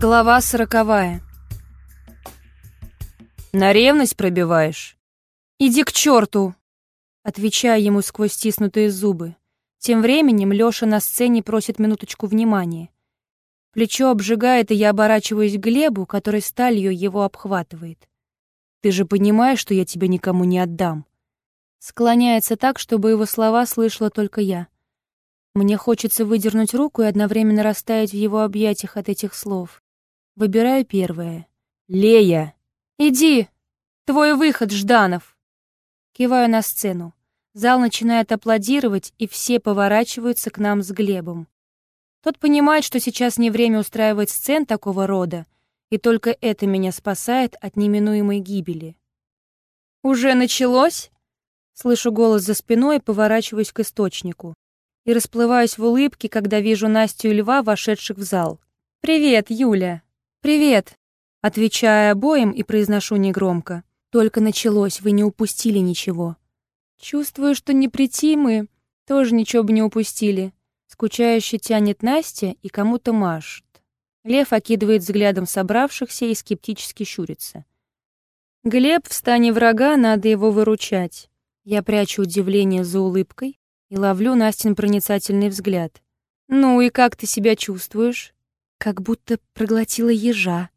Глава сороковая. На ревность пробиваешь? «Иди к черту!» Отвечаю ему сквозь стиснутые зубы. Тем временем Лёша на сцене просит минуточку внимания. Плечо обжигает, и я оборачиваюсь к Глебу, который сталью его обхватывает. «Ты же понимаешь, что я тебя никому не отдам?» Склоняется так, чтобы его слова слышала только я. Мне хочется выдернуть руку и одновременно растаять в его объятиях от этих слов. Выбираю первое. «Лея!» «Иди! Твой выход, Жданов!» Киваю на сцену. Зал начинает аплодировать, и все поворачиваются к нам с Глебом. Тот понимает, что сейчас не время устраивать сцен такого рода, и только это меня спасает от неминуемой гибели. «Уже началось?» Слышу голос за спиной и поворачиваюсь к источнику и расплываюсь в улыбке, когда вижу Настю и Льва, вошедших в зал. «Привет, Юля!» «Привет!» Отвечаю обоим и произношу негромко. «Только началось, вы не упустили ничего». Чувствую, что не прийти мы, тоже ничего бы не упустили. Скучающе тянет Настя и кому-то машет. Лев окидывает взглядом собравшихся и скептически щурится. Глеб в стане врага, надо его выручать. Я прячу удивление за улыбкой, и ловлю Настин проницательный взгляд. «Ну и как ты себя чувствуешь?» «Как будто проглотила ежа»,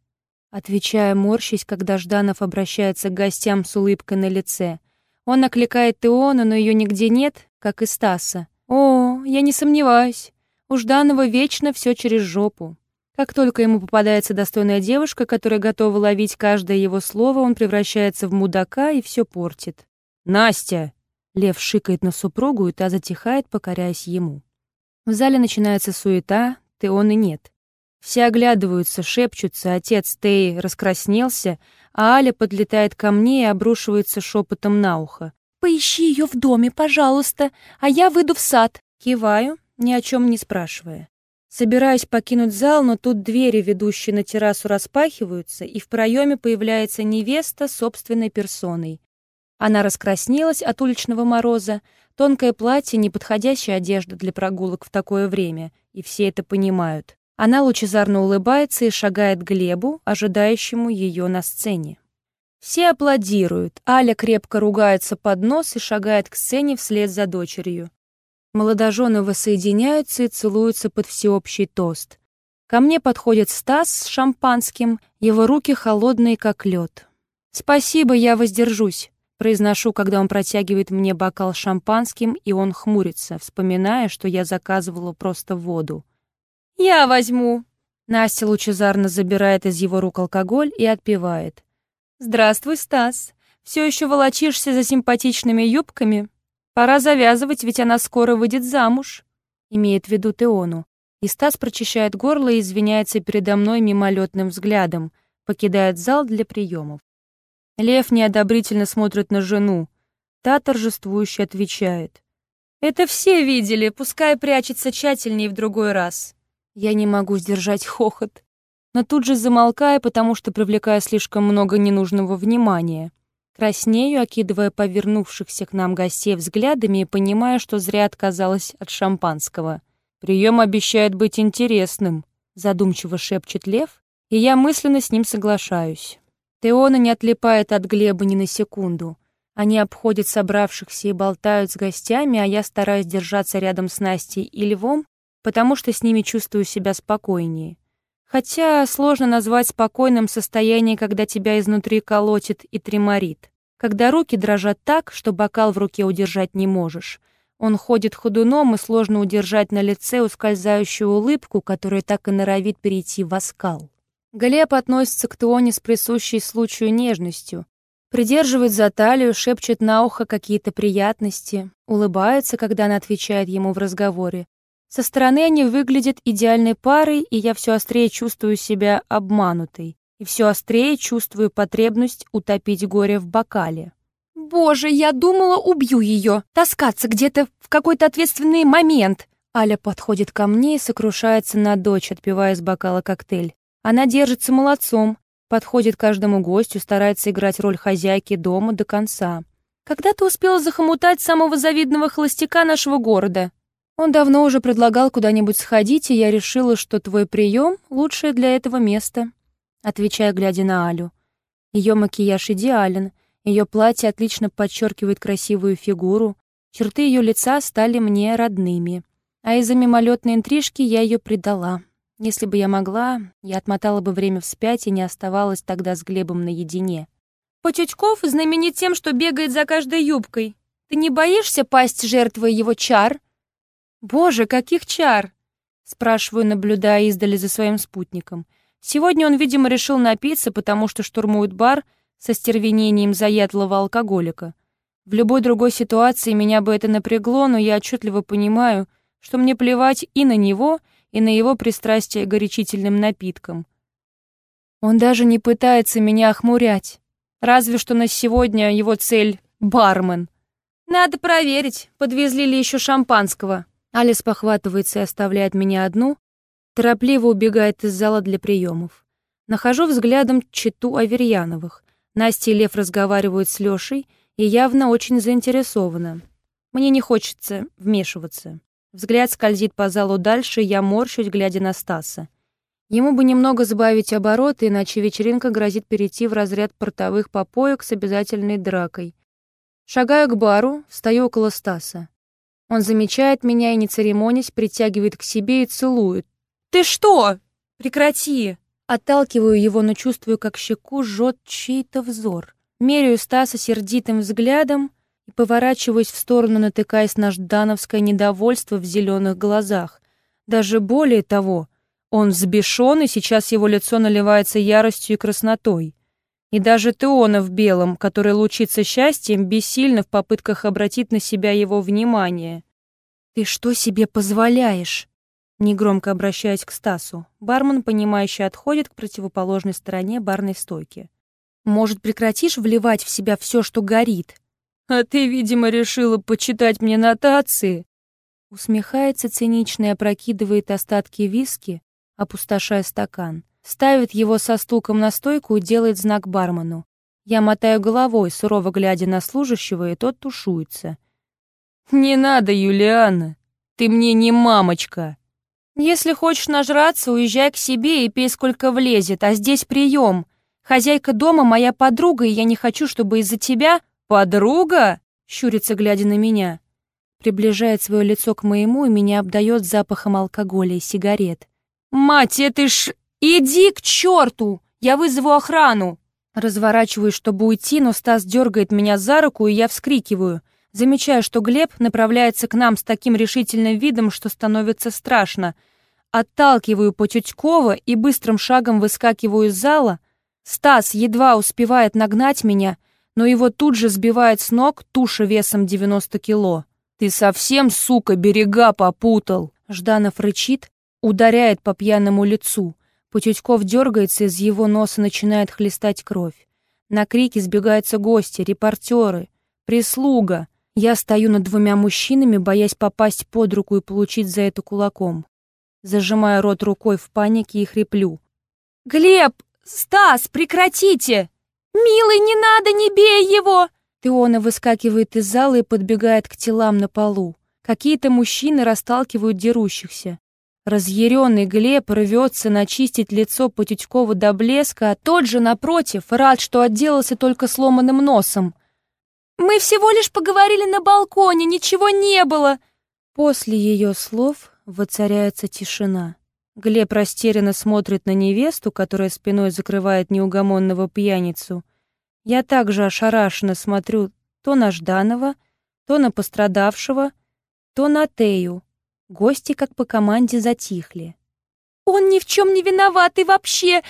отвечая морщись, когда Жданов обращается к гостям с улыбкой на лице. Он окликает Теона, но ее нигде нет, как и Стаса. «О, я не сомневаюсь. У Жданова вечно все через жопу». Как только ему попадается достойная девушка, которая готова ловить каждое его слово, он превращается в мудака и все портит. «Настя!» Лев шикает на супругу, и та затихает, покоряясь ему. В зале начинается суета, Теоны нет. Все оглядываются, шепчутся, отец Тей раскраснелся, а Аля подлетает ко мне и обрушивается шепотом на ухо. «Поищи ее в доме, пожалуйста, а я выйду в сад». Киваю, ни о чем не спрашивая. Собираюсь покинуть зал, но тут двери, ведущие на террасу, распахиваются, и в проеме появляется невеста собственной персоной. Она раскраснелась от уличного мороза, тонкое платье — неподходящая одежда для прогулок в такое время, и все это понимают. Она лучезарно улыбается и шагает к Глебу, ожидающему ее на сцене. Все аплодируют, Аля крепко ругается под нос и шагает к сцене вслед за дочерью. Молодожены воссоединяются и целуются под всеобщий тост. Ко мне подходит Стас с шампанским, его руки холодные, как лед. «Спасибо, я воздержусь», Произношу, когда он протягивает мне бокал шампанским, и он хмурится, вспоминая, что я заказывала просто воду. «Я возьму!» Настя лучезарно забирает из его рук алкоголь и отпивает. «Здравствуй, Стас. Все еще волочишься за симпатичными юбками? Пора завязывать, ведь она скоро выйдет замуж», — имеет в виду Теону. И Стас прочищает горло и извиняется передо мной мимолетным взглядом, покидает зал для приемов. Лев неодобрительно смотрит на жену. Та торжествующе отвечает. «Это все видели, пускай прячется тщательнее в другой раз». Я не могу сдержать хохот, но тут же замолкаю, потому что привлекаю слишком много ненужного внимания. Краснею, окидывая повернувшихся к нам гостей взглядами и понимая, что зря отказалась от шампанского. «Прием обещает быть интересным», — задумчиво шепчет Лев, и я мысленно с ним соглашаюсь. Теона не отлипает от Глеба ни на секунду. Они обходят собравшихся и болтают с гостями, а я стараюсь держаться рядом с Настей и Львом, потому что с ними чувствую себя спокойнее. Хотя сложно назвать спокойным состояние, когда тебя изнутри колотит и треморит. Когда руки дрожат так, что бокал в руке удержать не можешь. Он ходит ходуном, и сложно удержать на лице ускользающую улыбку, которая так и норовит перейти в оскал. Глеб относится к Туоне с присущей случаю нежностью, придерживает за талию, шепчет на ухо какие-то приятности, улыбается, когда она отвечает ему в разговоре. Со стороны они выглядят идеальной парой, и я все острее чувствую себя обманутой, и все острее чувствую потребность утопить горе в бокале. «Боже, я думала, убью ее! Таскаться где-то в какой-то ответственный момент!» Аля подходит ко мне и сокрушается на дочь, отпивая из бокала коктейль. Она держится молодцом, подходит каждому гостю, старается играть роль хозяйки дома до конца. «Когда ты успела захомутать самого завидного холостяка нашего города?» Он давно уже предлагал куда-нибудь сходить, и я решила, что твой прием — лучшее для этого место, отвечая, глядя на Алю. Ее макияж идеален, ее платье отлично подчеркивает красивую фигуру, черты ее лица стали мне родными. А из-за мимолетной интрижки я ее предала. Если бы я могла, я отмотала бы время вспять и не оставалась тогда с Глебом наедине. Потютьков знаменит тем, что бегает за каждой юбкой. Ты не боишься пасть жертвой его чар? «Боже, каких чар?» — спрашиваю, наблюдая издали за своим спутником. Сегодня он, видимо, решил напиться, потому что штурмует бар со стервенением заядлого алкоголика. В любой другой ситуации меня бы это напрягло, но я отчетливо понимаю, что мне плевать и на него, и на его пристрастие горячительным напиткам. Он даже не пытается меня охмурять. Разве что на сегодня его цель — бармен. Надо проверить, подвезли ли еще шампанского. Алис похватывается и оставляет меня одну, торопливо убегает из зала для приемов. Нахожу взглядом читу Аверьяновых. Настя и Лев разговаривают с Лешей и явно очень заинтересованы. Мне не хочется вмешиваться. Взгляд скользит по залу дальше, я морщусь, глядя на Стаса. Ему бы немного сбавить обороты, иначе вечеринка грозит перейти в разряд портовых попоек с обязательной дракой. Шагаю к бару, встаю около Стаса. Он замечает меня и, не церемонясь, притягивает к себе и целует. «Ты что? Прекрати!» Отталкиваю его, но чувствую, как щеку жжет чей-то взор. Меряю Стаса сердитым взглядом и поворачиваюсь в сторону, натыкаясь на ждановское недовольство в зеленых глазах. Даже более того, он взбешен, и сейчас его лицо наливается яростью и краснотой. И даже Теона в белом, который лучится счастьем, бессильно в попытках обратить на себя его внимание. «Ты что себе позволяешь?» Негромко обращаясь к Стасу, бармен, понимающе отходит к противоположной стороне барной стойки. «Может, прекратишь вливать в себя все, что горит?» «А ты, видимо, решила почитать мне нотации?» Усмехается цинично и опрокидывает остатки виски, опустошая стакан ставит его со стуком на стойку и делает знак бармену. Я мотаю головой, сурово глядя на служащего, и тот тушуется. «Не надо, Юлиана, ты мне не мамочка!» «Если хочешь нажраться, уезжай к себе и пей сколько влезет, а здесь прием. Хозяйка дома моя подруга, и я не хочу, чтобы из-за тебя...» «Подруга?» — щурится, глядя на меня. Приближает свое лицо к моему и меня обдает запахом алкоголя и сигарет. «Мать, это ж...» «Иди к черту! Я вызову охрану!» Разворачиваюсь, чтобы уйти, но Стас дергает меня за руку, и я вскрикиваю. Замечаю, что Глеб направляется к нам с таким решительным видом, что становится страшно. Отталкиваю Потютькова и быстрым шагом выскакиваю из зала. Стас едва успевает нагнать меня, но его тут же сбивает с ног туша весом 90 кило. «Ты совсем, сука, берега попутал!» Жданов рычит, ударяет по пьяному лицу. Путютьков дергается, из его носа начинает хлестать кровь. На крики сбегаются гости, репортеры, прислуга. Я стою над двумя мужчинами, боясь попасть под руку и получить за это кулаком. Зажимая рот рукой в панике и хриплю. «Глеб! Стас, прекратите! Милый, не надо, не бей его!» Теона выскакивает из зала и подбегает к телам на полу. Какие-то мужчины расталкивают дерущихся. Разъяренный Глеб рвется начистить лицо Потютькову до блеска, а тот же, напротив, рад, что отделался только сломанным носом. «Мы всего лишь поговорили на балконе, ничего не было!» После ее слов воцаряется тишина. Глеб растерянно смотрит на невесту, которая спиной закрывает неугомонного пьяницу. Я также ошарашенно смотрю то на Жданова, то на пострадавшего, то на Тею. Гости, как по команде, затихли. «Он ни в чем не виноват и вообще...»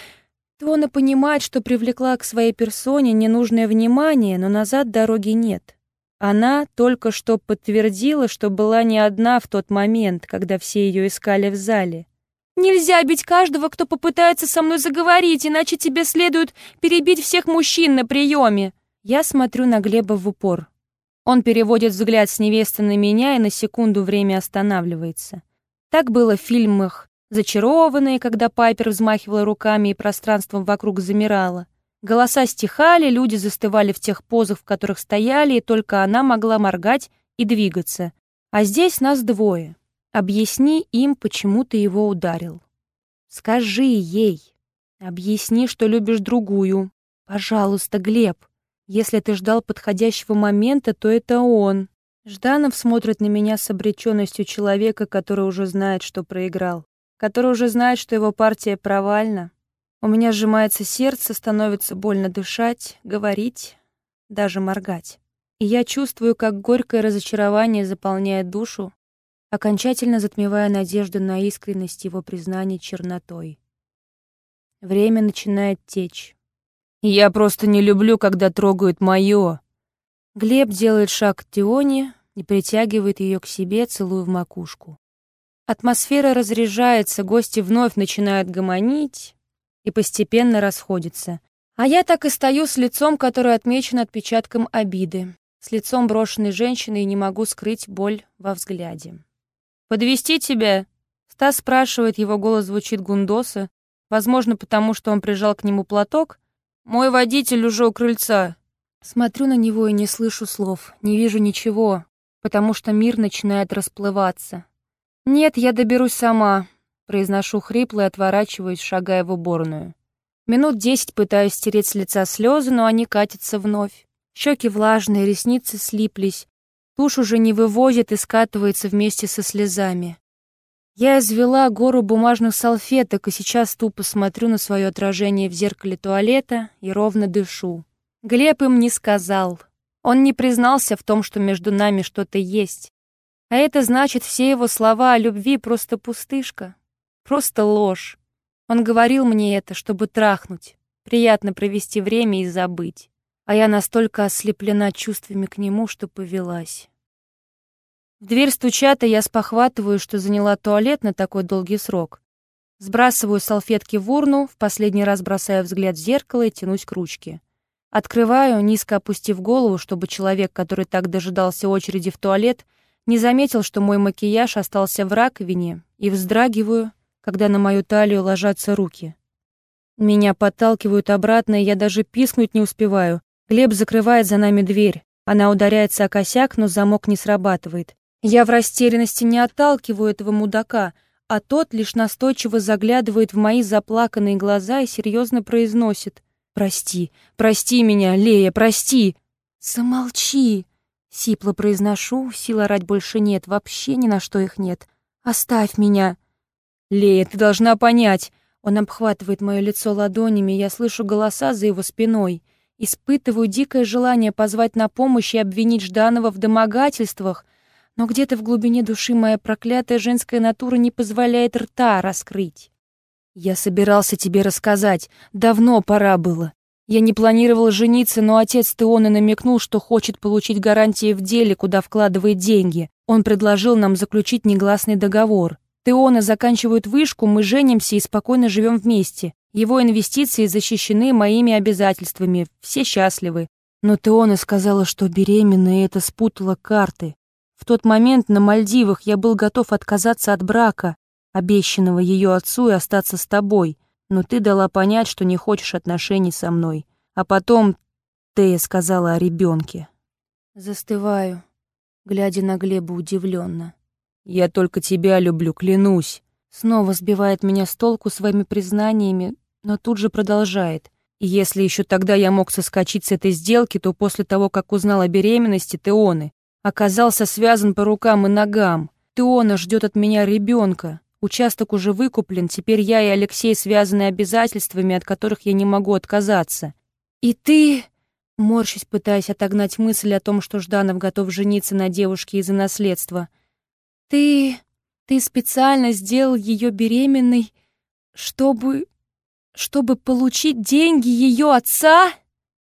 Твона понимает, что привлекла к своей персоне ненужное внимание, но назад дороги нет. Она только что подтвердила, что была не одна в тот момент, когда все ее искали в зале. «Нельзя бить каждого, кто попытается со мной заговорить, иначе тебе следует перебить всех мужчин на приеме». Я смотрю на Глеба в упор. Он переводит взгляд с невесты на меня и на секунду время останавливается. Так было в фильмах «Зачарованные», когда Пайпер взмахивала руками и пространством вокруг замирало. Голоса стихали, люди застывали в тех позах, в которых стояли, и только она могла моргать и двигаться. А здесь нас двое. Объясни им, почему ты его ударил. Скажи ей. Объясни, что любишь другую. Пожалуйста, Глеб. Если ты ждал подходящего момента, то это он. Жданов смотрит на меня с обреченностью человека, который уже знает, что проиграл. Который уже знает, что его партия провальна. У меня сжимается сердце, становится больно дышать, говорить, даже моргать. И я чувствую, как горькое разочарование заполняет душу, окончательно затмевая надежду на искренность его признаний чернотой. Время начинает течь. Я просто не люблю, когда трогают моё. Глеб делает шаг к Тионе и притягивает ее к себе, целуя в макушку. Атмосфера разряжается, гости вновь начинают гомонить и постепенно расходятся. А я так и стою с лицом, которое отмечено отпечатком обиды, с лицом брошенной женщины и не могу скрыть боль во взгляде. «Подвести тебя?» Стас спрашивает, его голос звучит гундоса, возможно, потому что он прижал к нему платок, мой водитель уже у крыльца. Смотрю на него и не слышу слов, не вижу ничего, потому что мир начинает расплываться. Нет, я доберусь сама, произношу хрипло и отворачиваюсь, шагая в уборную. Минут десять пытаюсь стереть с лица слезы, но они катятся вновь. Щеки влажные, ресницы слиплись. Тушь уже не вывозит и скатывается вместе со слезами. Я извела гору бумажных салфеток и сейчас тупо смотрю на свое отражение в зеркале туалета и ровно дышу. Глеб им не сказал. Он не признался в том, что между нами что-то есть. А это значит, все его слова о любви просто пустышка. Просто ложь. Он говорил мне это, чтобы трахнуть. Приятно провести время и забыть. А я настолько ослеплена чувствами к нему, что повелась. В дверь стучат, и я спохватываю, что заняла туалет на такой долгий срок. Сбрасываю салфетки в урну, в последний раз бросаю взгляд в зеркало и тянусь к ручке. Открываю, низко опустив голову, чтобы человек, который так дожидался очереди в туалет, не заметил, что мой макияж остался в раковине, и вздрагиваю, когда на мою талию ложатся руки. Меня подталкивают обратно, и я даже пискнуть не успеваю. Глеб закрывает за нами дверь. Она ударяется о косяк, но замок не срабатывает. Я в растерянности не отталкиваю этого мудака, а тот лишь настойчиво заглядывает в мои заплаканные глаза и серьезно произносит «Прости, прости меня, Лея, прости!» «Замолчи!» — сипло произношу, сил орать больше нет, вообще ни на что их нет. «Оставь меня!» «Лея, ты должна понять!» Он обхватывает мое лицо ладонями, я слышу голоса за его спиной. Испытываю дикое желание позвать на помощь и обвинить Жданова в домогательствах, но где-то в глубине души моя проклятая женская натура не позволяет рта раскрыть. Я собирался тебе рассказать, давно пора было. Я не планировал жениться, но отец Теона намекнул, что хочет получить гарантии в деле, куда вкладывает деньги. Он предложил нам заключить негласный договор. Теона заканчивают вышку, мы женимся и спокойно живем вместе. Его инвестиции защищены моими обязательствами, все счастливы. Но Теона сказала, что беременна, и это спутало карты. В тот момент на Мальдивах я был готов отказаться от брака, обещанного ее отцу, и остаться с тобой, но ты дала понять, что не хочешь отношений со мной. А потом ты сказала о ребенке. Застываю, глядя на Глеба удивленно. «Я только тебя люблю, клянусь!» Снова сбивает меня с толку своими признаниями, но тут же продолжает. И если еще тогда я мог соскочить с этой сделки, то после того, как узнал о беременности Теоны, Оказался связан по рукам и ногам. Теона ждет от меня ребенка. Участок уже выкуплен, теперь я и Алексей связаны обязательствами, от которых я не могу отказаться. И ты... Морщусь, пытаясь отогнать мысль о том, что Жданов готов жениться на девушке из-за наследства. Ты... ты специально сделал ее беременной, чтобы... чтобы получить деньги ее отца?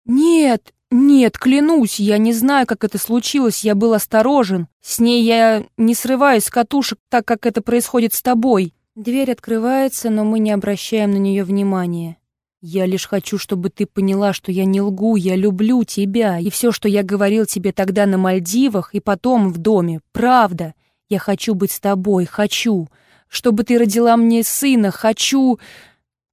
Нет, «Нет, клянусь, я не знаю, как это случилось, я был осторожен. С ней я не срываюсь с катушек, так как это происходит с тобой». Дверь открывается, но мы не обращаем на нее внимания. «Я лишь хочу, чтобы ты поняла, что я не лгу, я люблю тебя, и все, что я говорил тебе тогда на Мальдивах и потом в доме, правда. Я хочу быть с тобой, хочу. Чтобы ты родила мне сына, хочу...»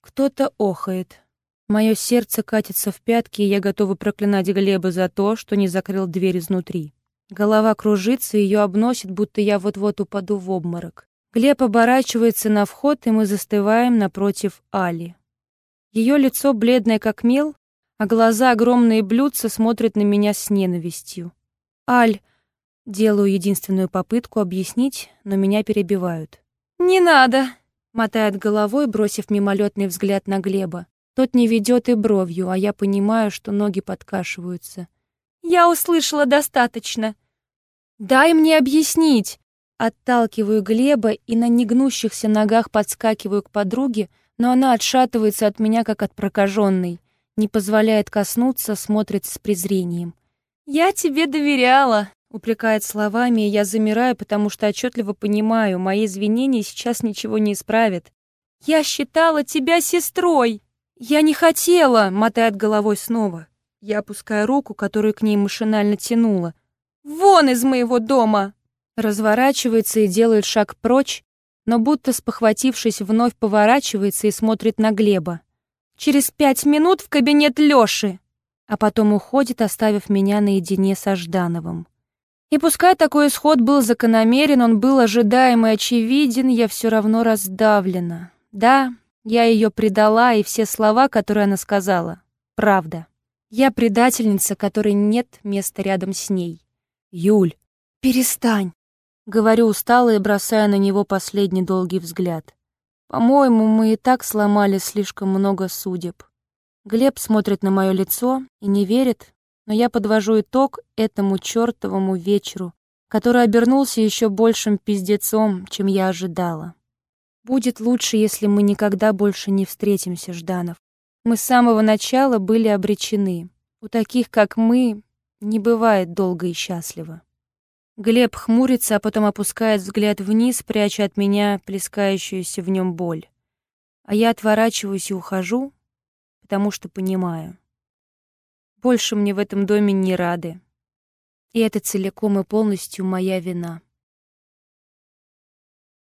Кто-то охает. Мое сердце катится в пятки, и я готова проклинать Глеба за то, что не закрыл дверь изнутри. Голова кружится, ее обносит, будто я вот-вот упаду в обморок. Глеб оборачивается на вход, и мы застываем напротив Али. Ее лицо бледное как мел, а глаза огромные блюдца смотрят на меня с ненавистью. «Аль!» Делаю единственную попытку объяснить, но меня перебивают. «Не надо!» — мотает головой, бросив мимолетный взгляд на Глеба. Тот не ведет и бровью, а я понимаю, что ноги подкашиваются. «Я услышала достаточно!» «Дай мне объяснить!» Отталкиваю Глеба и на негнущихся ногах подскакиваю к подруге, но она отшатывается от меня, как от прокаженной, не позволяет коснуться, смотрит с презрением. «Я тебе доверяла!» Упрекает словами, и я замираю, потому что отчетливо понимаю, мои извинения сейчас ничего не исправят. «Я считала тебя сестрой!» «Я не хотела!» — мотает головой снова. Я опускаю руку, которую к ней машинально тянула. «Вон из моего дома!» Разворачивается и делает шаг прочь, но будто спохватившись, вновь поворачивается и смотрит на Глеба. «Через пять минут в кабинет Лёши!» А потом уходит, оставив меня наедине со Ждановым. И пускай такой исход был закономерен, он был ожидаем и очевиден, я все равно раздавлена. Да, я ее предала, и все слова, которые она сказала, правда. Я предательница, которой нет места рядом с ней. Юль, перестань, говорю устало и бросая на него последний долгий взгляд. По-моему, мы и так сломали слишком много судеб. Глеб смотрит на мое лицо и не верит, но я подвожу итог этому чертовому вечеру, который обернулся еще большим пиздецом, чем я ожидала. Будет лучше, если мы никогда больше не встретимся, Жданов. Мы с самого начала были обречены. У таких, как мы, не бывает долго и счастливо. Глеб хмурится, а потом опускает взгляд вниз, пряча от меня плескающуюся в нем боль. А я отворачиваюсь и ухожу, потому что понимаю. Больше мне в этом доме не рады. И это целиком и полностью моя вина.